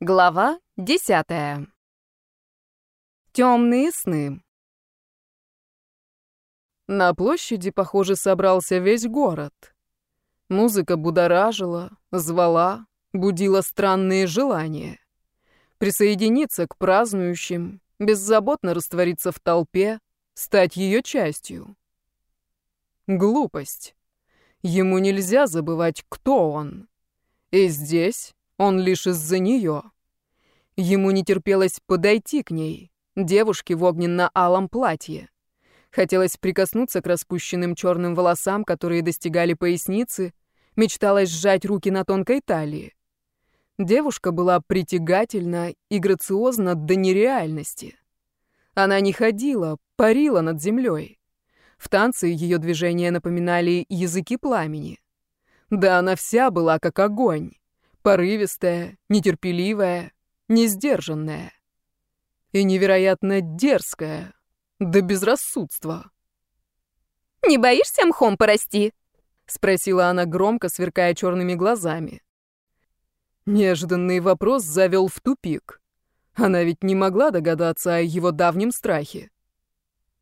Глава десятая. Темные сны. На площади, похоже, собрался весь город. Музыка будоражила, звала, будила странные желания. Присоединиться к празднующим, беззаботно раствориться в толпе, стать ее частью. Глупость. Ему нельзя забывать, кто он. И здесь он лишь из-за нее. Ему не терпелось подойти к ней, девушке в огненно-алом платье. Хотелось прикоснуться к распущенным черным волосам, которые достигали поясницы, мечталось сжать руки на тонкой талии. Девушка была притягательна и грациозна до нереальности. Она не ходила, парила над землей. В танце ее движения напоминали языки пламени. Да она вся была как огонь. Порывистая, нетерпеливая, несдержанная. И невероятно дерзкая, до безрассудства. «Не боишься мхом порасти?» — спросила она громко, сверкая черными глазами. Неожиданный вопрос завел в тупик. Она ведь не могла догадаться о его давнем страхе.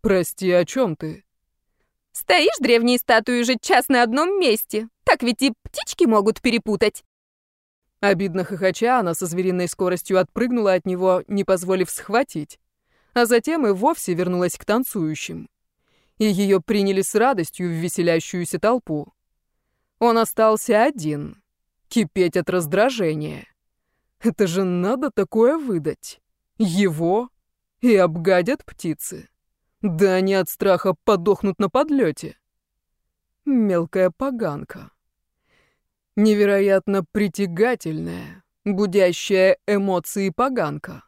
«Прости, о чем ты?» «Стоишь древней статуей же час на одном месте. Так ведь и птички могут перепутать». Обидно хохоча, она со звериной скоростью отпрыгнула от него, не позволив схватить, а затем и вовсе вернулась к танцующим. И ее приняли с радостью в веселящуюся толпу. Он остался один, кипеть от раздражения. Это же надо такое выдать. Его и обгадят птицы. Да они от страха подохнут на подлете. Мелкая поганка невероятно притягательная, будящая эмоции поганка.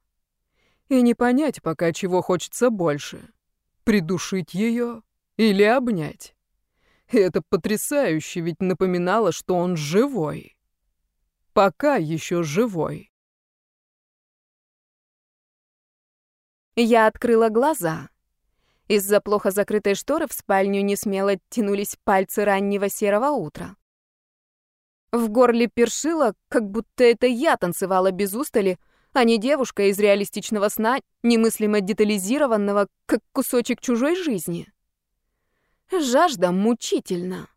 И не понять пока, чего хочется больше — придушить ее или обнять. И это потрясающе, ведь напоминало, что он живой. Пока еще живой. Я открыла глаза. Из-за плохо закрытой шторы в спальню не смело тянулись пальцы раннего серого утра. В горле першило, как будто это я танцевала без устали, а не девушка из реалистичного сна, немыслимо детализированного, как кусочек чужой жизни. Жажда мучительно.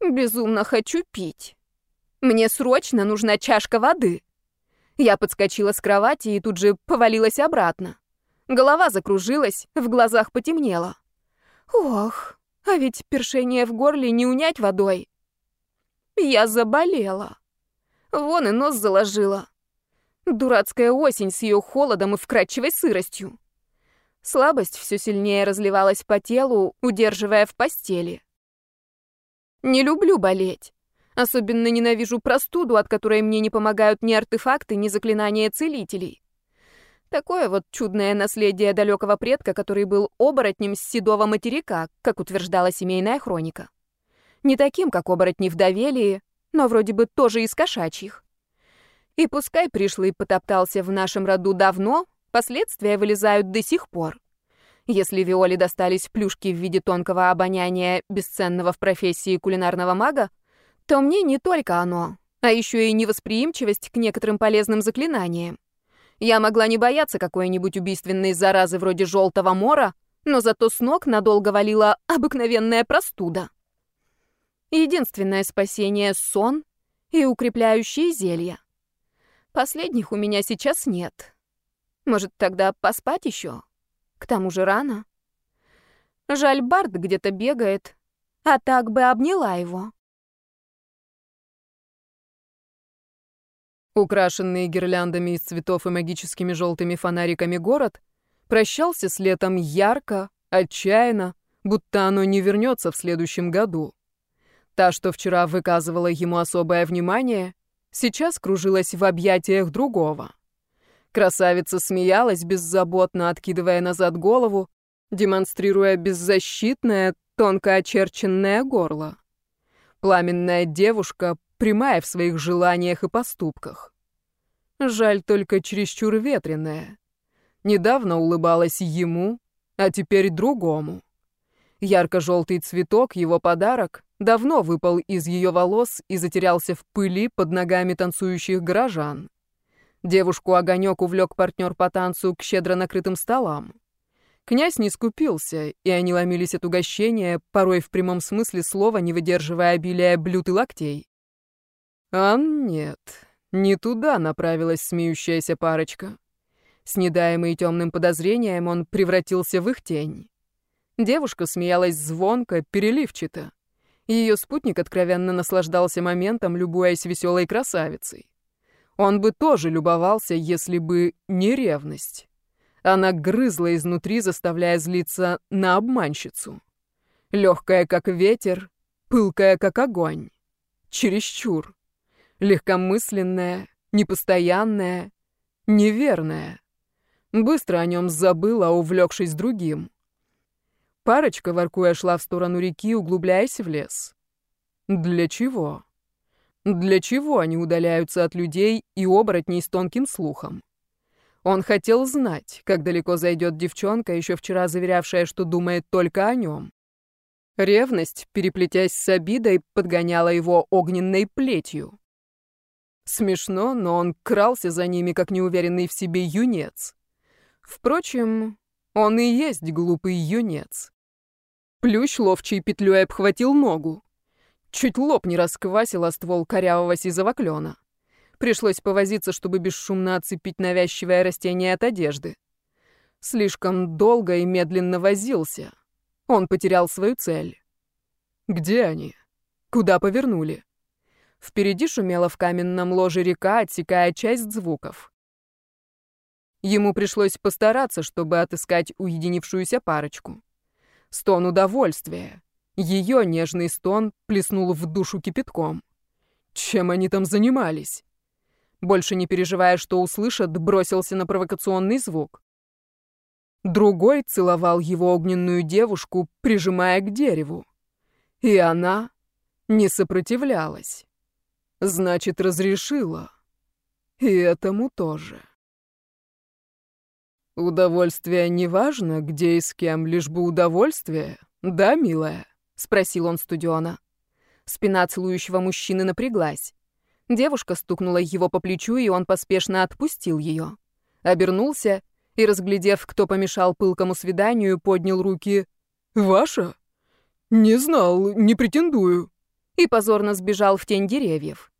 Безумно хочу пить. Мне срочно нужна чашка воды. Я подскочила с кровати и тут же повалилась обратно. Голова закружилась, в глазах потемнело. Ох, а ведь першение в горле не унять водой. Я заболела. Вон и нос заложила. Дурацкая осень с ее холодом и вкрадчивой сыростью. Слабость все сильнее разливалась по телу, удерживая в постели. Не люблю болеть. Особенно ненавижу простуду, от которой мне не помогают ни артефакты, ни заклинания целителей. Такое вот чудное наследие далекого предка, который был оборотнем с седого материка, как утверждала семейная хроника. Не таким, как оборотни в Давелии, но вроде бы тоже из кошачьих. И пускай пришлый потоптался в нашем роду давно, последствия вылезают до сих пор. Если Виоле достались плюшки в виде тонкого обоняния, бесценного в профессии кулинарного мага, то мне не только оно, а еще и невосприимчивость к некоторым полезным заклинаниям. Я могла не бояться какой-нибудь убийственной заразы вроде желтого мора, но зато с ног надолго валила обыкновенная простуда. Единственное спасение — сон и укрепляющие зелья. Последних у меня сейчас нет. Может, тогда поспать еще? К тому же рано. Жаль, Барт где-то бегает, а так бы обняла его. Украшенный гирляндами из цветов и магическими желтыми фонариками город прощался с летом ярко, отчаянно, будто оно не вернется в следующем году. Та, что вчера выказывала ему особое внимание, сейчас кружилась в объятиях другого. Красавица смеялась беззаботно, откидывая назад голову, демонстрируя беззащитное, тонко очерченное горло. Пламенная девушка, прямая в своих желаниях и поступках. Жаль только чересчур ветреная. Недавно улыбалась ему, а теперь другому. Ярко-желтый цветок, его подарок, давно выпал из ее волос и затерялся в пыли под ногами танцующих горожан. Девушку огонек увлек партнер по танцу к щедро накрытым столам. Князь не скупился, и они ломились от угощения, порой в прямом смысле слова, не выдерживая обилия блюд и локтей. А нет, не туда направилась смеющаяся парочка. С недаемой темным подозрением он превратился в их тень. Девушка смеялась звонко, переливчато. Ее спутник откровенно наслаждался моментом, любуясь веселой красавицей. Он бы тоже любовался, если бы не ревность. Она грызла изнутри, заставляя злиться на обманщицу. Легкая, как ветер, пылкая, как огонь. Чересчур. Легкомысленная, непостоянная, неверная. Быстро о нем забыла, увлекшись другим. Парочка, воркуя, шла в сторону реки, углубляясь в лес. Для чего? Для чего они удаляются от людей и оборотней с тонким слухом? Он хотел знать, как далеко зайдет девчонка, еще вчера заверявшая, что думает только о нем. Ревность, переплетясь с обидой, подгоняла его огненной плетью. Смешно, но он крался за ними, как неуверенный в себе юнец. Впрочем, он и есть глупый юнец. Плющ ловчей петлей обхватил ногу. Чуть лоб не расквасил о ствол корявого сизого клена. Пришлось повозиться, чтобы бесшумно отцепить навязчивое растение от одежды. Слишком долго и медленно возился. Он потерял свою цель. Где они? Куда повернули? Впереди шумела в каменном ложе река, отсекая часть звуков. Ему пришлось постараться, чтобы отыскать уединившуюся парочку. Стон удовольствия. Ее нежный стон плеснул в душу кипятком. Чем они там занимались? Больше не переживая, что услышат, бросился на провокационный звук. Другой целовал его огненную девушку, прижимая к дереву. И она не сопротивлялась. Значит, разрешила. И этому тоже. Удовольствие не важно, где и с кем, лишь бы удовольствие, да, милая? — спросил он студиона. Спина целующего мужчины напряглась. Девушка стукнула его по плечу, и он поспешно отпустил ее. Обернулся и, разглядев, кто помешал пылкому свиданию, поднял руки. «Ваша? Не знал, не претендую». И позорно сбежал в тень деревьев.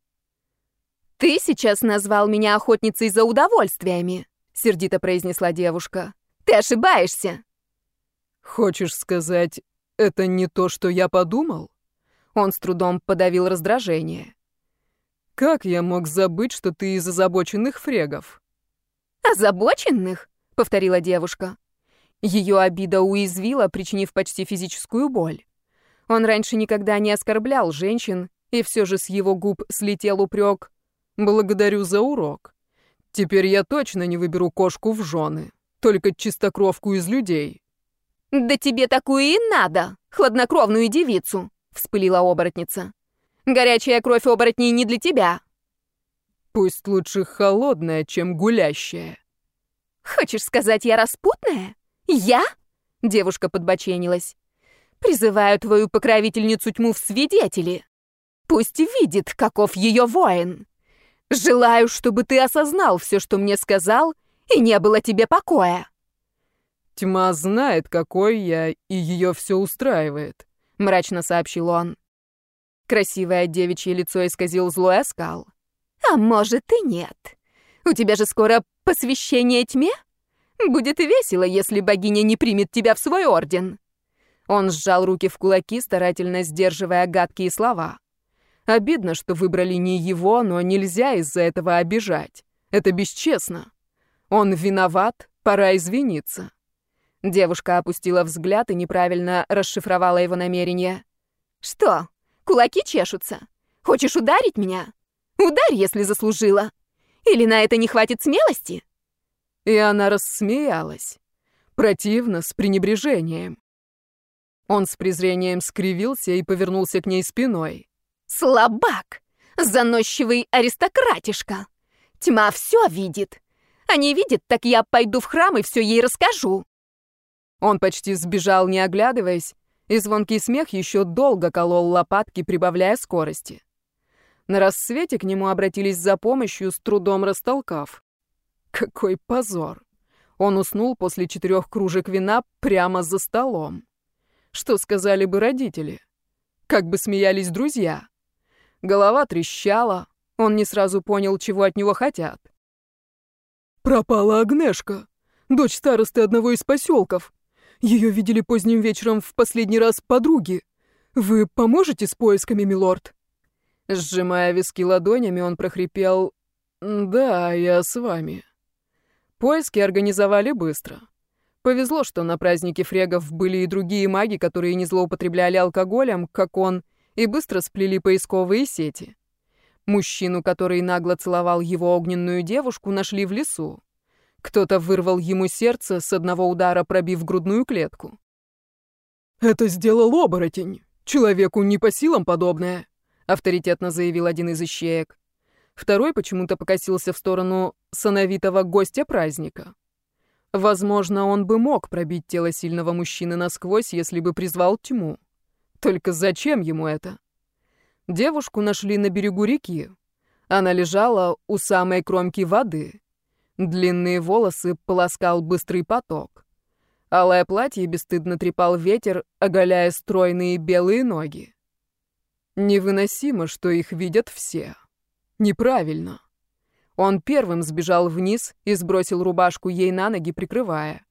«Ты сейчас назвал меня охотницей за удовольствиями», — сердито произнесла девушка. «Ты ошибаешься». «Хочешь сказать, это не то, что я подумал? Он с трудом подавил раздражение. Как я мог забыть, что ты из озабоченных фрегов? Озабоченных? повторила девушка. Ее обида уязвила, причинив почти физическую боль. Он раньше никогда не оскорблял женщин, и все же с его губ слетел упрек. «Благодарю за урок. Теперь я точно не выберу кошку в жены, только чистокровку из людей». «Да тебе такую и надо, хладнокровную девицу!» — вспылила оборотница. «Горячая кровь оборотней не для тебя!» «Пусть лучше холодная, чем гулящая!» «Хочешь сказать, я распутная? Я?» — девушка подбоченилась. «Призываю твою покровительницу тьму в свидетели. Пусть видит, каков ее воин. Желаю, чтобы ты осознал все, что мне сказал, и не было тебе покоя». «Тьма знает, какой я, и ее все устраивает», — мрачно сообщил он. Красивое девичье лицо исказил злой оскал. «А может и нет. У тебя же скоро посвящение тьме? Будет весело, если богиня не примет тебя в свой орден». Он сжал руки в кулаки, старательно сдерживая гадкие слова. Обидно, что выбрали не его, но нельзя из-за этого обижать. Это бесчестно. Он виноват, пора извиниться. Девушка опустила взгляд и неправильно расшифровала его намерение. «Что, кулаки чешутся? Хочешь ударить меня? Ударь, если заслужила. Или на это не хватит смелости?» И она рассмеялась. Противно, с пренебрежением. Он с презрением скривился и повернулся к ней спиной. «Слабак! Заносчивый аристократишка! Тьма все видит! А не видит, так я пойду в храм и все ей расскажу!» Он почти сбежал, не оглядываясь, и звонкий смех еще долго колол лопатки, прибавляя скорости. На рассвете к нему обратились за помощью, с трудом растолкав. Какой позор! Он уснул после четырех кружек вина прямо за столом. Что сказали бы родители? Как бы смеялись друзья? Голова трещала, он не сразу понял, чего от него хотят. «Пропала Агнешка, дочь старосты одного из поселков. Ее видели поздним вечером в последний раз подруги. Вы поможете с поисками, милорд?» Сжимая виски ладонями, он прохрипел «Да, я с вами». Поиски организовали быстро. Повезло, что на празднике фрегов были и другие маги, которые не злоупотребляли алкоголем, как он, и быстро сплели поисковые сети. Мужчину, который нагло целовал его огненную девушку, нашли в лесу. Кто-то вырвал ему сердце, с одного удара пробив грудную клетку. «Это сделал оборотень. Человеку не по силам подобное», — авторитетно заявил один из ищеек. Второй почему-то покосился в сторону сановитого гостя праздника. Возможно, он бы мог пробить тело сильного мужчины насквозь, если бы призвал тьму. Только зачем ему это? Девушку нашли на берегу реки. Она лежала у самой кромки воды. Длинные волосы полоскал быстрый поток. Алое платье бесстыдно трепал ветер, оголяя стройные белые ноги. Невыносимо, что их видят все. Неправильно. Он первым сбежал вниз и сбросил рубашку ей на ноги, прикрывая.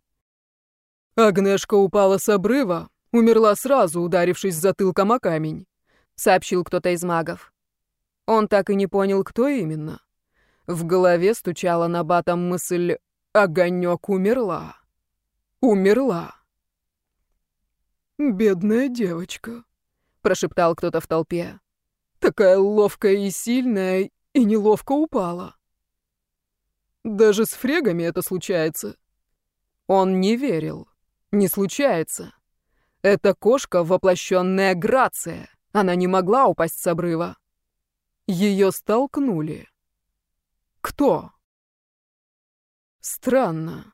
«Агнешка упала с обрыва, умерла сразу, ударившись затылком о камень», — сообщил кто-то из магов. Он так и не понял, кто именно. В голове стучала на батом мысль «Огонек умерла». Умерла. «Бедная девочка», — прошептал кто-то в толпе. «Такая ловкая и сильная, и неловко упала. Даже с фрегами это случается. Он не верил. Не случается. Эта кошка — воплощенная грация. Она не могла упасть с обрыва. Ее столкнули. Кто? Странно.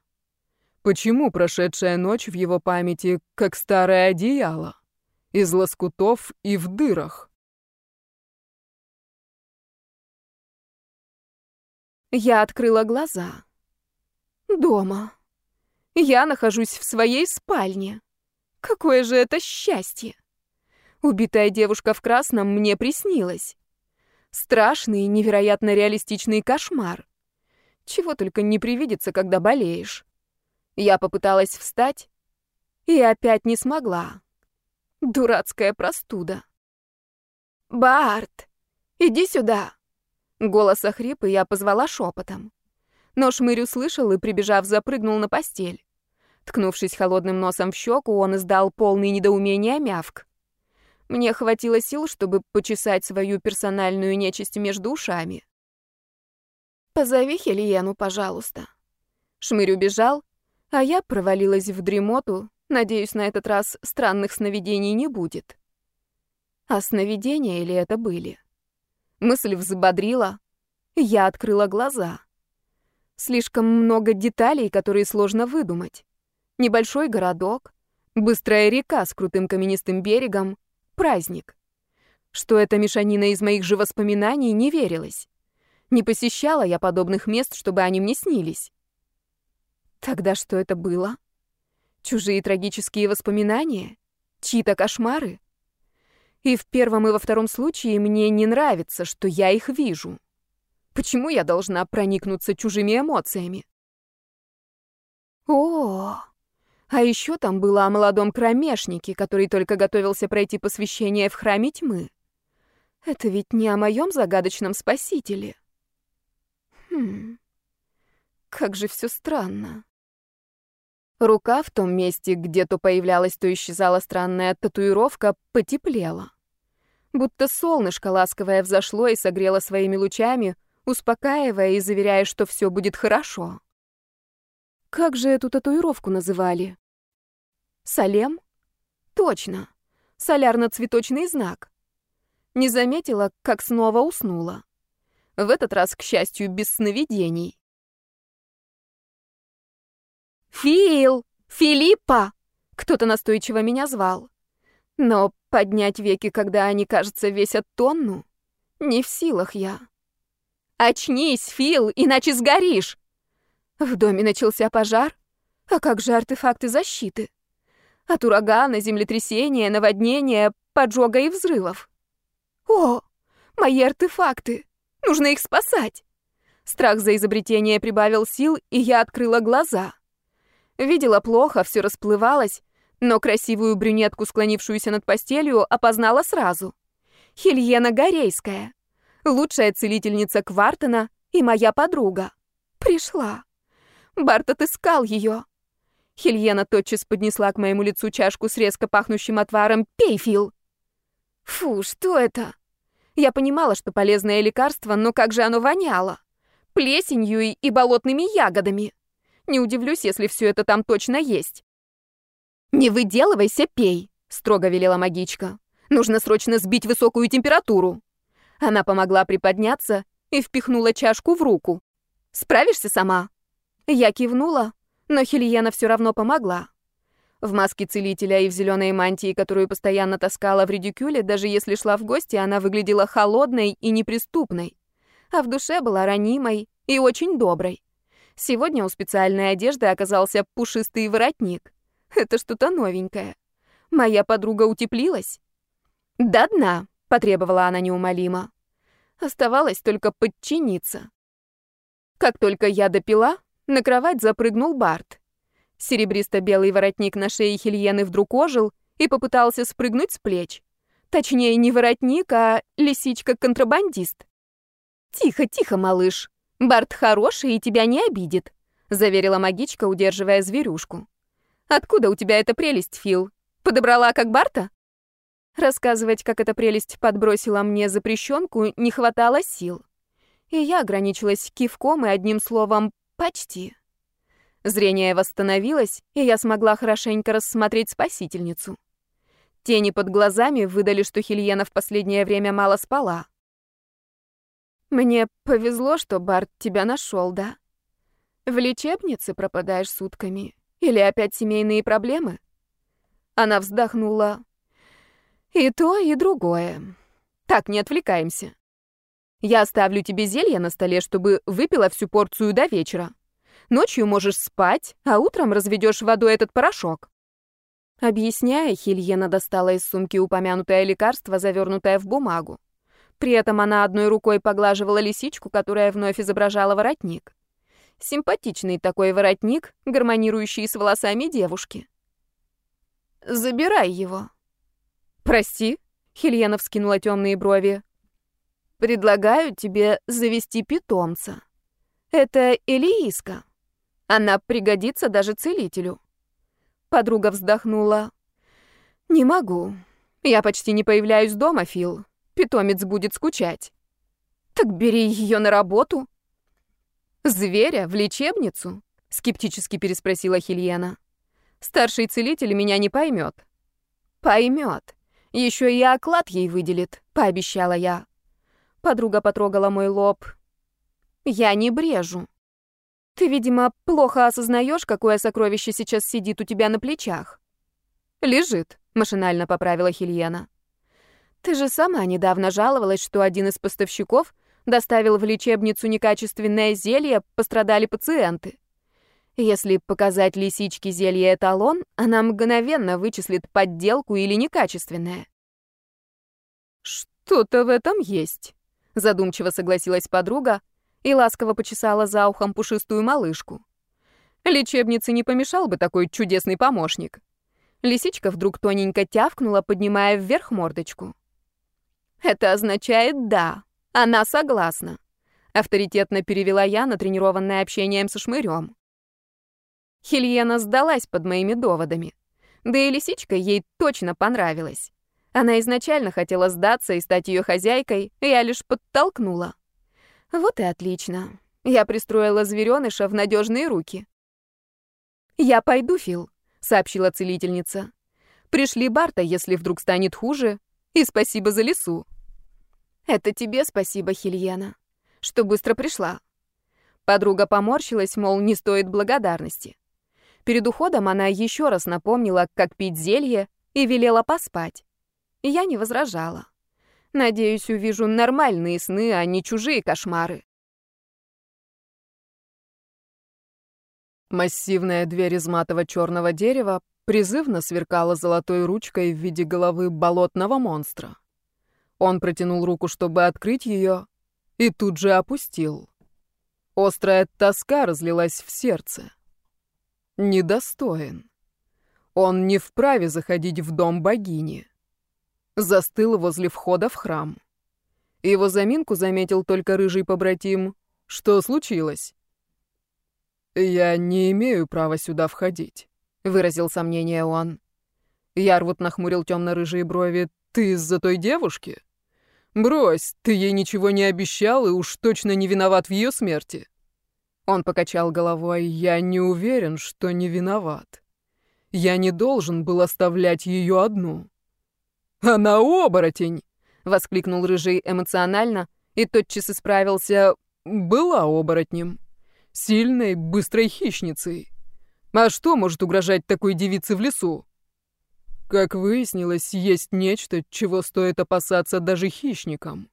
Почему прошедшая ночь в его памяти как старое одеяло? Из лоскутов и в дырах. Я открыла глаза. Дома. Я нахожусь в своей спальне. Какое же это счастье! Убитая девушка в красном мне приснилась. Страшный, невероятно реалистичный кошмар. Чего только не привидится, когда болеешь. Я попыталась встать и опять не смогла. Дурацкая простуда. «Барт, иди сюда!» Голос охрип, и я позвала шепотом. Но шмырь услышал и, прибежав, запрыгнул на постель. Ткнувшись холодным носом в щеку, он издал полный недоумения мявк. Мне хватило сил, чтобы почесать свою персональную нечисть между ушами. «Позови Хелиену, пожалуйста». Шмырь убежал, а я провалилась в дремоту. Надеюсь, на этот раз странных сновидений не будет. А сновидения или это были? Мысль взбодрила. Я открыла глаза. Слишком много деталей, которые сложно выдумать. Небольшой городок, быстрая река с крутым каменистым берегом, праздник. Что это мешанина из моих же воспоминаний, не верилось. Не посещала я подобных мест, чтобы они мне снились. Тогда что это было? Чужие трагические воспоминания? Чьи-то кошмары? И в первом и во втором случае мне не нравится, что я их вижу. Почему я должна проникнуться чужими эмоциями? О, а еще там было о молодом кромешнике, который только готовился пройти посвящение в храме тьмы. Это ведь не о моем загадочном спасителе. Хм, как же все странно. Рука в том месте, где то появлялась, то исчезала странная татуировка, потеплела. Будто солнышко ласковое взошло и согрело своими лучами, успокаивая и заверяя, что все будет хорошо. Как же эту татуировку называли? Салем? Точно. Солярно-цветочный знак. Не заметила, как снова уснула. В этот раз, к счастью, без сновидений. «Фил! Филиппа!» Кто-то настойчиво меня звал. Но поднять веки, когда они, кажется, весят тонну, не в силах я. «Очнись, Фил, иначе сгоришь!» В доме начался пожар? А как же артефакты защиты? От урагана, землетрясения, наводнения, поджога и взрывов. О, мои артефакты! Нужно их спасать! Страх за изобретение прибавил сил, и я открыла глаза. Видела плохо, все расплывалось, но красивую брюнетку, склонившуюся над постелью, опознала сразу. Хельена Горейская, лучшая целительница Квартена и моя подруга. Пришла. Барт отыскал ее. Хельена тотчас поднесла к моему лицу чашку с резко пахнущим отваром «Пей, Фил!» Фу, что это? Я понимала, что полезное лекарство, но как же оно воняло? Плесенью и, и болотными ягодами. Не удивлюсь, если все это там точно есть. «Не выделывайся, пей», — строго велела магичка. «Нужно срочно сбить высокую температуру». Она помогла приподняться и впихнула чашку в руку. «Справишься сама?» Я кивнула, но Хельена все равно помогла. В маске целителя и в зеленой мантии, которую постоянно таскала в редикюле, даже если шла в гости, она выглядела холодной и неприступной. А в душе была ранимой и очень доброй. Сегодня у специальной одежды оказался пушистый воротник. Это что-то новенькое. Моя подруга утеплилась. «До дна», — потребовала она неумолимо. Оставалось только подчиниться. Как только я допила, на кровать запрыгнул Барт. Серебристо-белый воротник на шее Хельены вдруг ожил и попытался спрыгнуть с плеч. Точнее, не воротник, а лисичка-контрабандист. «Тихо, тихо, малыш. Барт хороший и тебя не обидит», — заверила магичка, удерживая зверюшку. «Откуда у тебя эта прелесть, Фил? Подобрала как Барта?» Рассказывать, как эта прелесть подбросила мне запрещенку, не хватало сил. И я ограничилась кивком и одним словом Почти. Зрение восстановилось, и я смогла хорошенько рассмотреть спасительницу. Тени под глазами выдали, что Хельена в последнее время мало спала. «Мне повезло, что Барт тебя нашел, да? В лечебнице пропадаешь сутками? Или опять семейные проблемы?» Она вздохнула. «И то, и другое. Так, не отвлекаемся. Я оставлю тебе зелье на столе, чтобы выпила всю порцию до вечера. Ночью можешь спать, а утром разведешь водой этот порошок». Объясняя, Хильена достала из сумки упомянутое лекарство, завернутое в бумагу. При этом она одной рукой поглаживала лисичку, которая вновь изображала воротник. Симпатичный такой воротник, гармонирующий с волосами девушки. «Забирай его». «Прости», — Хильена вскинула темные брови. Предлагаю тебе завести питомца. Это Элииска. Она пригодится даже целителю. Подруга вздохнула. Не могу. Я почти не появляюсь дома, Фил. Питомец будет скучать. Так бери ее на работу. Зверя в лечебницу? Скептически переспросила Хильена. Старший целитель меня не поймет. Поймет. Еще и оклад ей выделит, пообещала я. Подруга потрогала мой лоб. Я не брежу. Ты, видимо, плохо осознаешь, какое сокровище сейчас сидит у тебя на плечах. Лежит, машинально поправила Хильена. Ты же сама недавно жаловалась, что один из поставщиков доставил в лечебницу некачественное зелье, пострадали пациенты. Если показать лисичке зелье эталон, она мгновенно вычислит подделку или некачественное. Что-то в этом есть, задумчиво согласилась подруга и ласково почесала за ухом пушистую малышку. Лечебнице не помешал бы такой чудесный помощник. Лисичка вдруг тоненько тявкнула, поднимая вверх мордочку. Это означает «да». Она согласна. Авторитетно перевела я, натренированная общением со шмырем. Хельена сдалась под моими доводами. Да и лисичка ей точно понравилась. Она изначально хотела сдаться и стать ее хозяйкой, я лишь подтолкнула. Вот и отлично. Я пристроила зверёныша в надежные руки. «Я пойду, Фил», — сообщила целительница. «Пришли Барта, если вдруг станет хуже, и спасибо за лесу». «Это тебе спасибо, Хильена, что быстро пришла». Подруга поморщилась, мол, не стоит благодарности. Перед уходом она еще раз напомнила, как пить зелье, и велела поспать. Я не возражала. Надеюсь, увижу нормальные сны, а не чужие кошмары. Массивная дверь из матово-черного дерева призывно сверкала золотой ручкой в виде головы болотного монстра. Он протянул руку, чтобы открыть ее, и тут же опустил. Острая тоска разлилась в сердце. Недостоин. Он не вправе заходить в дом богини. Застыл возле входа в храм. Его заминку заметил только рыжий побратим. Что случилось? «Я не имею права сюда входить», — выразил сомнение он. Ярвуд нахмурил темно-рыжие брови. «Ты из-за той девушки?» «Брось, ты ей ничего не обещал и уж точно не виноват в ее смерти». Он покачал головой. «Я не уверен, что не виноват. Я не должен был оставлять ее одну». «Она оборотень!» — воскликнул Рыжий эмоционально и тотчас исправился. «Была оборотнем. Сильной, быстрой хищницей. А что может угрожать такой девице в лесу?» Как выяснилось, есть нечто, чего стоит опасаться даже хищникам.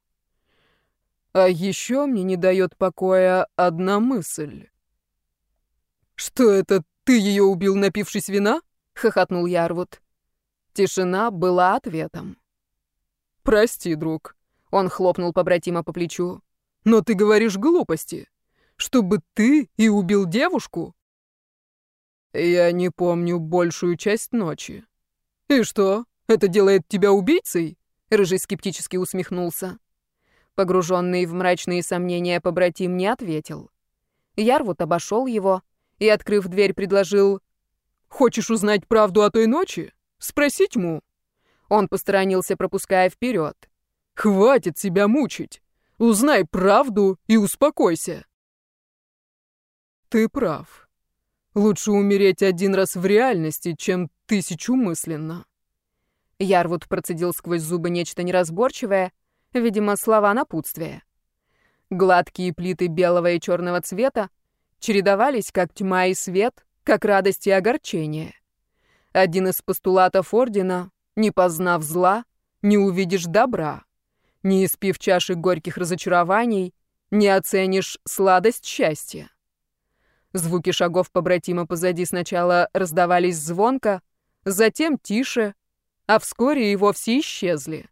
А еще мне не дает покоя одна мысль. «Что это, ты ее убил, напившись вина?» — хохотнул Ярвуд. Тишина была ответом. «Прости, друг», — он хлопнул побратима по плечу. «Но ты говоришь глупости. Чтобы ты и убил девушку?» «Я не помню большую часть ночи», «И что, это делает тебя убийцей?» Рыжий скептически усмехнулся. Погруженный в мрачные сомнения побратим не ответил. Ярвуд обошел его и, открыв дверь, предложил «Хочешь узнать правду о той ночи? Спроси тьму». Он посторонился, пропуская вперед. «Хватит себя мучить! Узнай правду и успокойся!» «Ты прав. Лучше умереть один раз в реальности, чем тысячу мысленно. Ярвуд процедил сквозь зубы нечто неразборчивое, видимо, слова напутствия. Гладкие плиты белого и черного цвета чередовались, как тьма и свет, как радость и огорчение. Один из постулатов Ордена — не познав зла, не увидишь добра, не испив чаши горьких разочарований, не оценишь сладость счастья. Звуки шагов побратима позади сначала раздавались звонко, затем тише, а вскоре и вовсе исчезли.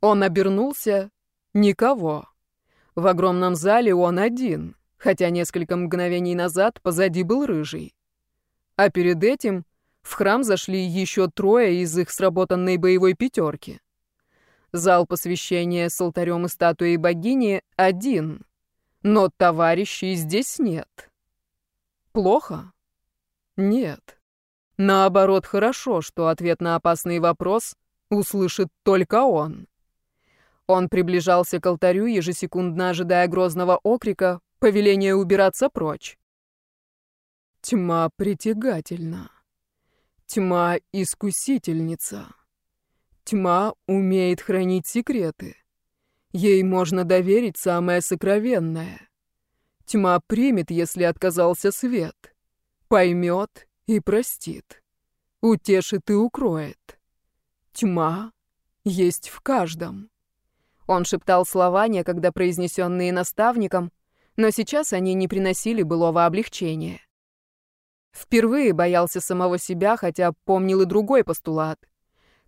Он обернулся — никого. В огромном зале он один, хотя несколько мгновений назад позади был рыжий. А перед этим в храм зашли еще трое из их сработанной боевой пятерки. Зал посвящения с алтарем и статуей богини один — но товарищей здесь нет. Плохо? Нет. Наоборот, хорошо, что ответ на опасный вопрос услышит только он. Он приближался к алтарю, ежесекундно ожидая грозного окрика, повеления убираться прочь. Тьма притягательна. Тьма искусительница. Тьма умеет хранить секреты. Ей можно доверить самое сокровенное. Тьма примет, если отказался свет. Поймет и простит. Утешит и укроет. Тьма есть в каждом. Он шептал слова, некогда произнесенные наставником, но сейчас они не приносили былого облегчения. Впервые боялся самого себя, хотя помнил и другой постулат.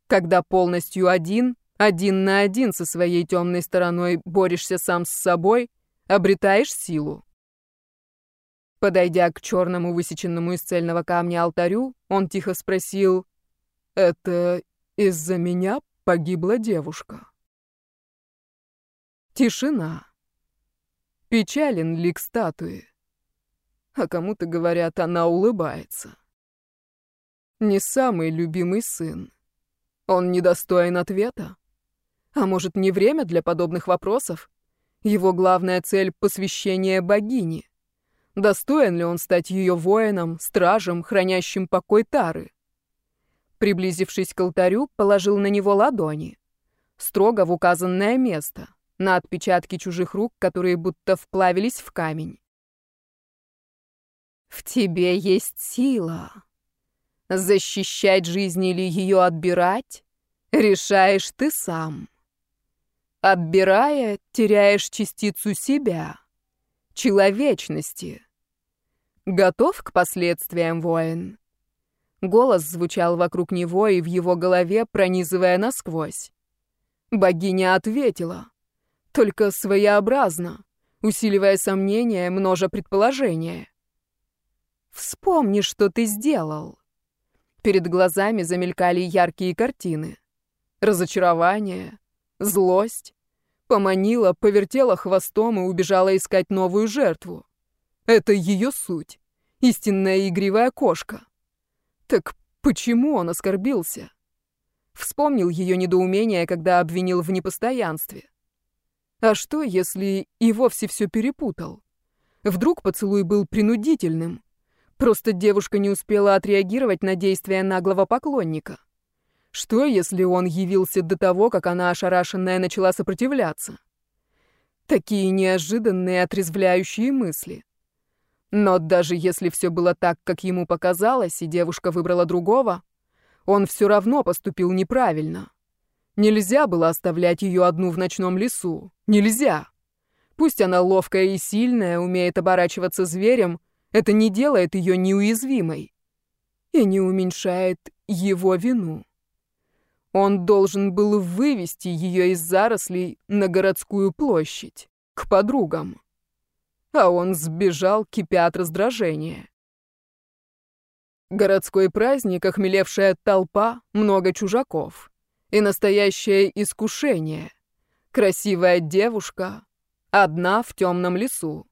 Когда полностью один, один на один со своей темной стороной борешься сам с собой, обретаешь силу. Подойдя к черному высеченному из цельного камня алтарю, он тихо спросил, «Это из-за меня погибла девушка?» Тишина. Печален лик статуи. А кому-то говорят, она улыбается. Не самый любимый сын. Он недостоин ответа. А может, не время для подобных вопросов? Его главная цель — посвящение богине. Достоин ли он стать ее воином, стражем, хранящим покой Тары? Приблизившись к алтарю, положил на него ладони. Строго в указанное место, на отпечатки чужих рук, которые будто вплавились в камень. «В тебе есть сила. Защищать жизнь или ее отбирать — решаешь ты сам». Отбирая, теряешь частицу себя, человечности. Готов к последствиям, воин?» Голос звучал вокруг него и в его голове, пронизывая насквозь. Богиня ответила. Только своеобразно, усиливая сомнения, множа предположения. «Вспомни, что ты сделал». Перед глазами замелькали яркие картины. Разочарование, злость. Поманила, повертела хвостом и убежала искать новую жертву. Это ее суть. Истинная игривая кошка. Так почему он оскорбился? Вспомнил ее недоумение, когда обвинил в непостоянстве. А что, если и вовсе все перепутал? Вдруг поцелуй был принудительным? Просто девушка не успела отреагировать на действия наглого поклонника. Что, если он явился до того, как она, ошарашенная, начала сопротивляться? Такие неожиданные, отрезвляющие мысли. Но даже если все было так, как ему показалось, и девушка выбрала другого, он все равно поступил неправильно. Нельзя было оставлять ее одну в ночном лесу. Нельзя. Пусть она ловкая и сильная, умеет оборачиваться зверем, это не делает ее неуязвимой и не уменьшает его вину. Он должен был вывести ее из зарослей на городскую площадь, к подругам а он сбежал, кипя от раздражения. Городской праздник, охмелевшая толпа, много чужаков. И настоящее искушение. Красивая девушка, одна в темном лесу.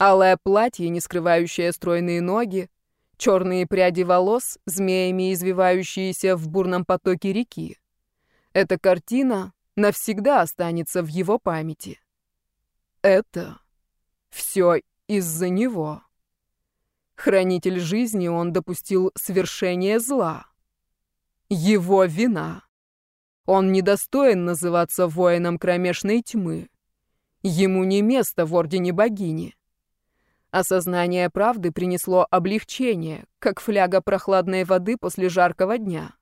Алое платье, не скрывающее стройные ноги, черные пряди волос, змеями извивающиеся в бурном потоке реки. Эта картина навсегда останется в его памяти. Это все из-за него. Хранитель жизни он допустил свершение зла. Его вина. Он недостоин называться воином кромешной тьмы. Ему не место в Ордене Богини. Осознание правды принесло облегчение, как фляга прохладной воды после жаркого дня.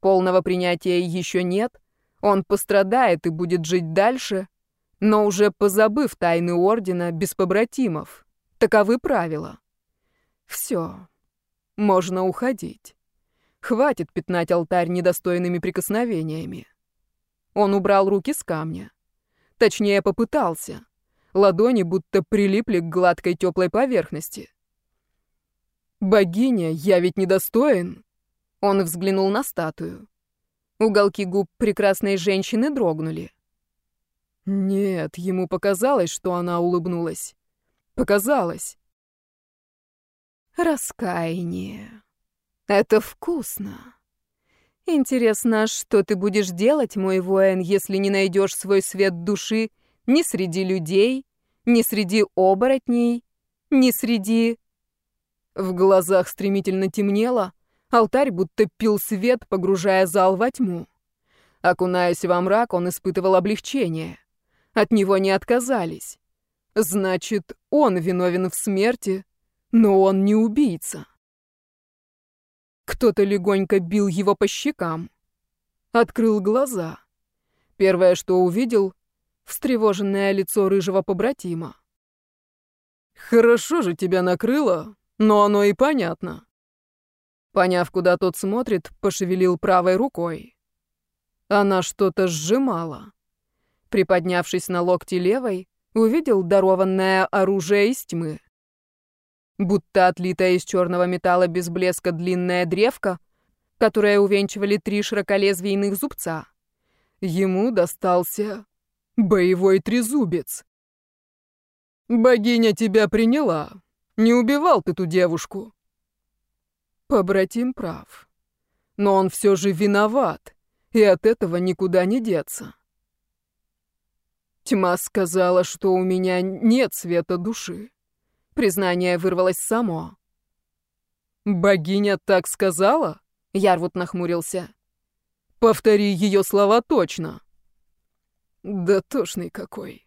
Полного принятия еще нет, он пострадает и будет жить дальше, но уже позабыв тайны Ордена без побратимов. Таковы правила. Все. Можно уходить. Хватит пятнать алтарь недостойными прикосновениями. Он убрал руки с камня. Точнее, попытался. Ладони будто прилипли к гладкой теплой поверхности. «Богиня, я ведь недостоин?» Он взглянул на статую. Уголки губ прекрасной женщины дрогнули. Нет, ему показалось, что она улыбнулась. Показалось. Раскаяние. Это вкусно. Интересно, что ты будешь делать, мой воин, если не найдешь свой свет души ни среди людей, ни среди оборотней, ни среди... В глазах стремительно темнело, алтарь будто пил свет, погружая зал во тьму. Окунаясь во мрак, он испытывал облегчение. От него не отказались. Значит, он виновен в смерти, но он не убийца. Кто-то легонько бил его по щекам. Открыл глаза. Первое, что увидел — встревоженное лицо рыжего побратима. «Хорошо же тебя накрыло, но оно и понятно». Поняв, куда тот смотрит, пошевелил правой рукой. Она что-то сжимала. Приподнявшись на локти левой, увидел дарованное оружие из тьмы. Будто отлитая из черного металла без блеска длинная древка, которая увенчивали три широколезвийных зубца. Ему достался боевой трезубец. «Богиня тебя приняла. Не убивал ты ту девушку». Побратим прав. Но он все же виноват, и от этого никуда не деться. Тьма сказала, что у меня нет света души. Признание вырвалось само. «Богиня так сказала?» — Ярвуд нахмурился. «Повтори ее слова точно». «Да тошный какой».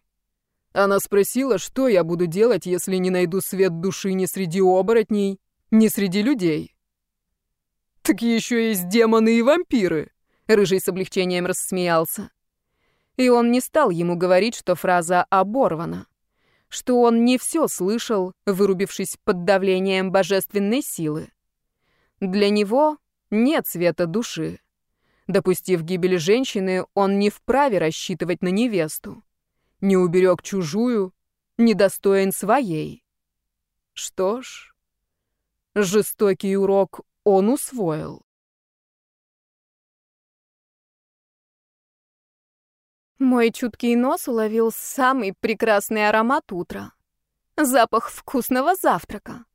Она спросила, что я буду делать, если не найду свет души ни среди оборотней, ни среди людей. «Так еще есть демоны и вампиры!» Рыжий с облегчением рассмеялся. И он не стал ему говорить, что фраза оборвана. что он не все слышал, вырубившись под давлением божественной силы. Для него нет света души. Допустив гибель женщины, он не вправе рассчитывать на невесту. Не уберег чужую, недостоин своей. Что ж, жестокий урок он усвоил. Мой чуткий нос уловил самый прекрасный аромат утра. Запах вкусного завтрака.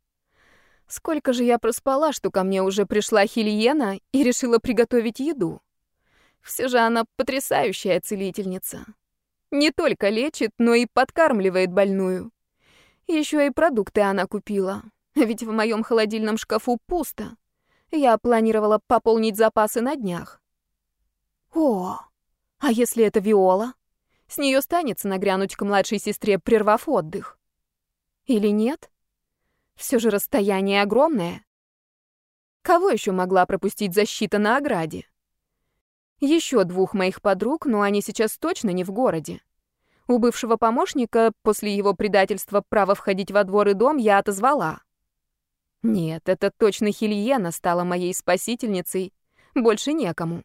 Сколько же я проспала, что ко мне уже пришла Хильена и решила приготовить еду. Все же она потрясающая целительница. Не только лечит, но и подкармливает больную. Еще и продукты она купила. Ведь в моем холодильном шкафу пусто. Я планировала пополнить запасы на днях. О, а если это Виола? С нее станется нагрянуть к младшей сестре, прервав отдых. Или нет? Все же расстояние огромное. Кого еще могла пропустить защита на ограде? Еще двух моих подруг, но они сейчас точно не в городе. У бывшего помощника после его предательства право входить во двор и дом я отозвала. Нет, это точно Хильена стала моей спасительницей. Больше некому.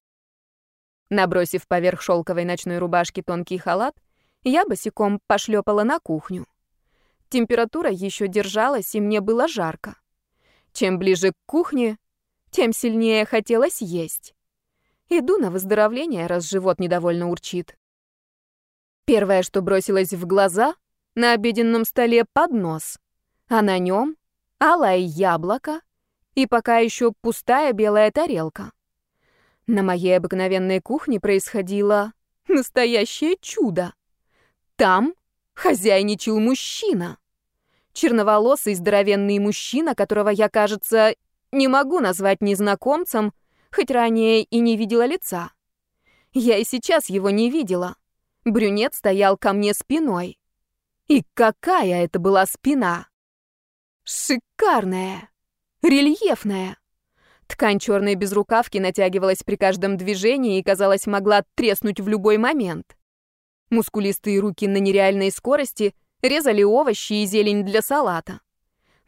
Набросив поверх шелковой ночной рубашки тонкий халат, я босиком пошлепала на кухню. Температура еще держалась, и мне было жарко. Чем ближе к кухне, тем сильнее хотелось есть. Иду на выздоровление, раз живот недовольно урчит. Первое, что бросилось в глаза, на обеденном столе поднос, а на нем алое яблоко и пока еще пустая белая тарелка. На моей обыкновенной кухне происходило настоящее чудо. Там хозяйничал мужчина. Черноволосый здоровенный мужчина, которого я, кажется, не могу назвать незнакомцем, хоть ранее и не видела лица. Я и сейчас его не видела. Брюнет стоял ко мне спиной. И какая это была спина! Шикарная! Рельефная! Ткань черной безрукавки натягивалась при каждом движении и, казалось, могла треснуть в любой момент. Мускулистые руки на нереальной скорости резали овощи и зелень для салата.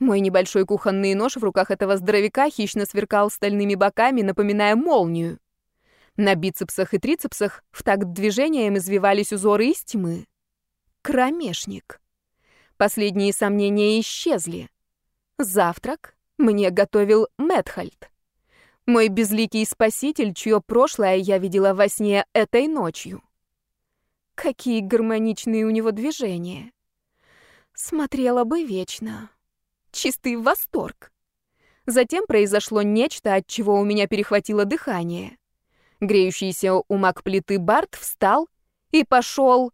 Мой небольшой кухонный нож в руках этого здоровяка хищно сверкал стальными боками, напоминая молнию. На бицепсах и трицепсах в такт движением извивались узоры из тьмы. Кромешник. Последние сомнения исчезли. Завтрак мне готовил Мэтхальд. Мой безликий спаситель, чье прошлое я видела во сне этой ночью. Какие гармоничные у него движения. Смотрела бы вечно. Чистый восторг. Затем произошло нечто, от чего у меня перехватило дыхание. Греющийся у маг плиты Барт встал и пошел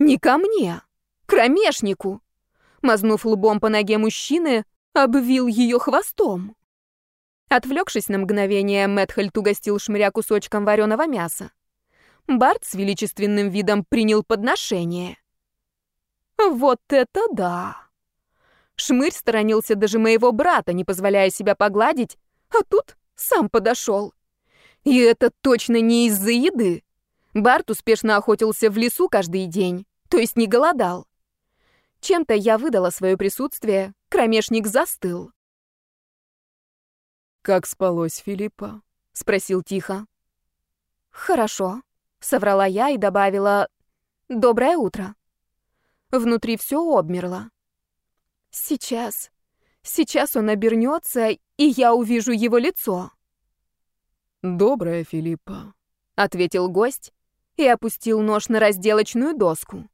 не ко мне, к кромешнику. Мазнув лбом по ноге мужчины, обвил ее хвостом. Отвлекшись на мгновение, Мэтхальд угостил шмыря кусочком вареного мяса. Барт с величественным видом принял подношение. Вот это да! Шмырь сторонился даже моего брата, не позволяя себя погладить, а тут сам подошел. И это точно не из-за еды. Барт успешно охотился в лесу каждый день, то есть не голодал. Чем-то я выдала свое присутствие, кромешник застыл. «Как спалось, Филиппа?» — спросил тихо. «Хорошо», — соврала я и добавила «Доброе утро». Внутри все обмерло. Сейчас, сейчас он обернется, и я увижу его лицо. «Доброе, Филиппа», — ответил гость и опустил нож на разделочную доску.